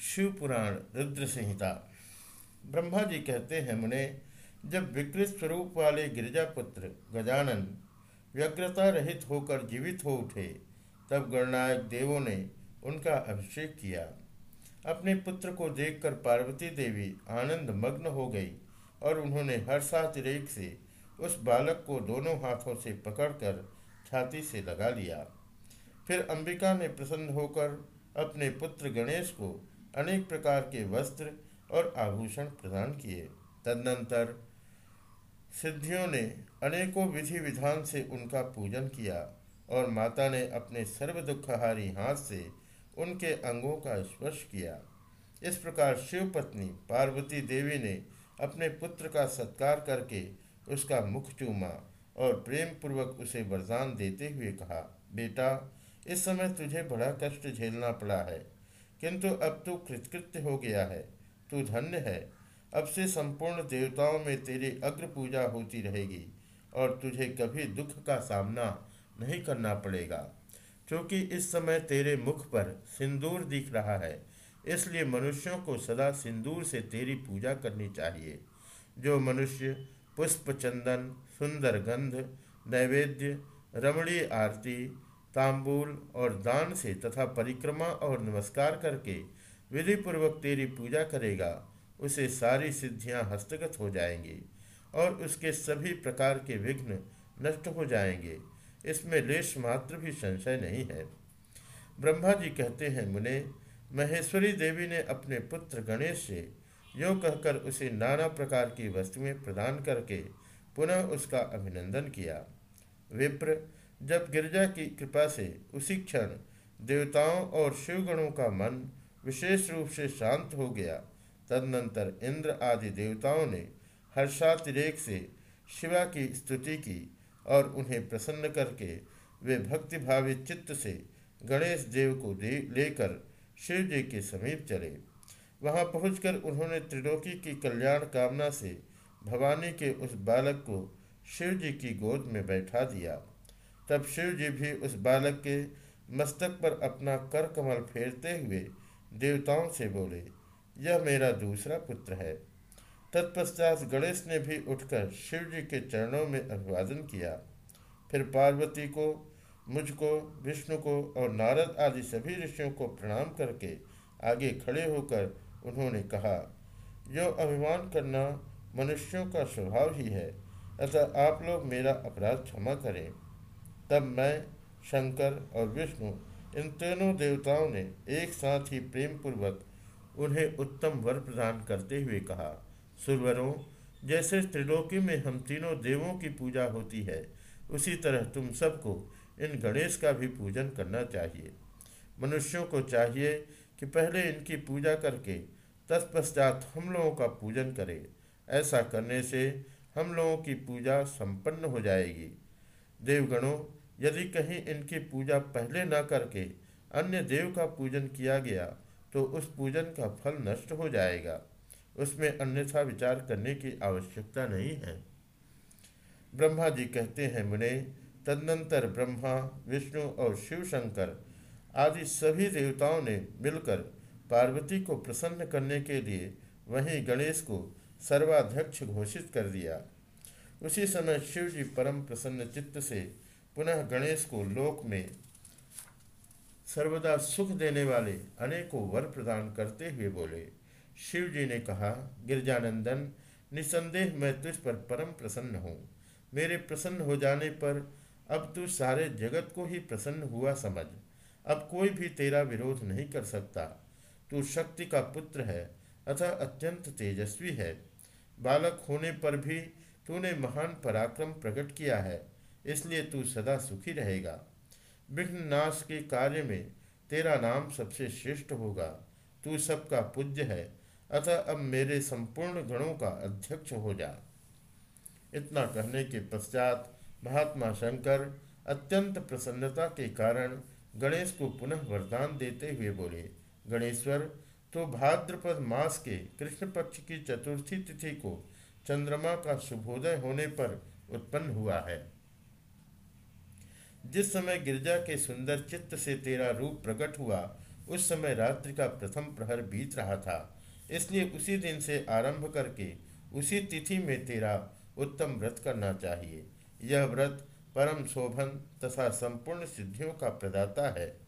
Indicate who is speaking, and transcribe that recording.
Speaker 1: शिव पुराण रुद्र संहिता। ब्रह्मा जी कहते हैं, मुने, जब विकृत स्वरूप वाले गिरजापुत्र गजानन व्यग्रता रहित होकर जीवित हो उठे, तब गणनायक देवों ने उनका अभिषेक किया। अपने पुत्र को देखकर पार्वती देवी आनंद मग्न हो गई और उन्होंने हर्षातिरेक से उस बालक को दोनों हाथों से पकड़कर छाती से लगा लिया। फिर अंबिका ने प्रसन्न होकर अपने पुत्र गणेश को अनेक प्रकार के वस्त्र और आभूषण प्रदान किए। तदनंतर सिद्धियों ने अनेकों विधि विधान से उनका पूजन किया और माता ने अपने सर्व दुखहारी हाथ से उनके अंगों का स्पर्श किया। इस प्रकार शिव पत्नी पार्वती देवी ने अपने पुत्र का सत्कार करके उसका मुख चूमा और प्रेम पूर्वक उसे वरदान देते हुए कहा, बेटा, इस समय तुझे बड़ा कष्ट झेलना पड़ा है। किंतु अब तू कृतकृत्य हो गया है, तू धन्य है। अब से संपूर्ण देवताओं में तेरी अग्र पूजा होती रहेगी और तुझे कभी दुख का सामना नहीं करना पड़ेगा। क्योंकि इस समय तेरे मुख पर सिंदूर दिख रहा है, इसलिए मनुष्यों को सदा सिंदूर से तेरी पूजा करनी चाहिए। जो मनुष्य पुष्प चंदन, सुंदर गंध, नैवेद्य, रमणीय आरती तांबूल और दान से तथा परिक्रमा और नमस्कार करके विधि पूर्वक तेरी पूजा करेगा। उसे सारी सिद्धियाँ हस्तगत हो जाएँगी और उसके सभी प्रकार के विघ्न नष्ट हो जाएँगे। इसमें लेश मात्र भी संशय नहीं है। ब्रह्मा जी कहते हैं, मुने, महेश्वरी देवी ने अपने पुत्र गणेश से यो कहकर उसे नाना प्रकार की वस्तुएँ प्रदान करके पुनः उसका अभिनंदन किया। विप्र जब गिरजा की कृपा से उसी क्षण देवताओं और शिवगणों का मन विशेष रूप से शांत हो गया, तदनंतर इंद्र आदि देवताओं ने हर्षातिरेक से शिवा की स्तुति की और उन्हें प्रसन्न करके वे भक्तिभावित चित्त से गणेश देव को दे, लेकर शिव जी के समीप चले। वहाँ पहुंचकर उन्होंने त्रिलोकी की कल्याण कामना से भवानी के उस बालक को शिव जी की गोद में बैठा दिया। तब शिव जी भी उस बालक के मस्तक पर अपना कर कमल फेरते हुए देवताओं से बोले, यह मेरा दूसरा पुत्र है। तत्पश्चात गणेश ने भी उठकर शिव जी के चरणों में अभिवादन किया। फिर पार्वती को, मुझको, विष्णु को और नारद आदि सभी ऋषियों को प्रणाम करके आगे खड़े होकर उन्होंने कहा जो अभिमान करना मनुष्यों का स्वभाव ही है, अतः आप लोग मेरा अपराध क्षमा करें। तब मैं, शंकर और विष्णु, इन तीनों देवताओं ने एक साथ ही प्रेम पूर्वक उन्हें उत्तम वर प्रदान करते हुए कहा, सुरवरों, जैसे त्रिलोकी में हम तीनों देवों की पूजा होती है, उसी तरह तुम सबको इन गणेश का भी पूजन करना चाहिए। मनुष्यों को चाहिए कि पहले इनकी पूजा करके तत्पश्चात हम लोगों का पूजन करें। ऐसा करने से हम लोगों की पूजा संपन्न हो जाएगी। देवगणों यदि कहीं इनकी पूजा पहले न करके अन्य देव का पूजन किया गया तो उस पूजन का फल नष्ट हो जाएगा। उसमें अन्यथा विचार करने की आवश्यकता नहीं है। ब्रह्मा जी कहते हैं, मुने, तदनंतर ब्रह्मा, विष्णु और शिव शंकर आदि सभी देवताओं ने मिलकर पार्वती को प्रसन्न करने के लिए वहीं गणेश को सर्वाध्यक्ष घोषित कर दिया। उसी समय शिव जी परम प्रसन्न चित्त से पुनः गणेश को लोक में सर्वदा सुख देने वाले अनेकों वर प्रदान करते हुए बोले। शिव जी ने कहा, गिरजानंदन, निसंदेह मैं तुझ पर परम प्रसन्न हूँ। मेरे प्रसन्न हो जाने पर अब तू सारे जगत को ही प्रसन्न हुआ समझ। अब कोई भी तेरा विरोध नहीं कर सकता। तू शक्ति का पुत्र है, अतः अत्यंत तेजस्वी है। बालक होने पर भी तूने महान पराक्रम प्रकट किया है। इसलिए तू सदा सुखी रहेगा। विघ्न नाश के कार्य में तेरा नाम सबसे श्रेष्ठ होगा। तू सबका पूज्य है। अतः अब मेरे संपूर्ण गणों का अध्यक्ष हो जा। इतना कहने के पश्चात महात्मा शंकर अत्यंत प्रसन्नता के कारण गणेश को पुनः वरदान देते हुए बोले, गणेश्वर तो भाद्रपद मास के कृष्ण पक्ष की चतुर्थी तिथि को चंद्रमा का शुभोदय होने पर उत्पन्न हुआ है। जिस समय गिरजा के सुंदर चित्त से तेरा रूप प्रकट हुआ, उस समय रात्रि का प्रथम प्रहर बीत रहा था। इसलिए उसी दिन से आरंभ करके उसी तिथि में तेरा उत्तम व्रत करना चाहिए। यह व्रत परम शोभन तथा संपूर्ण सिद्धियों का प्रदाता है।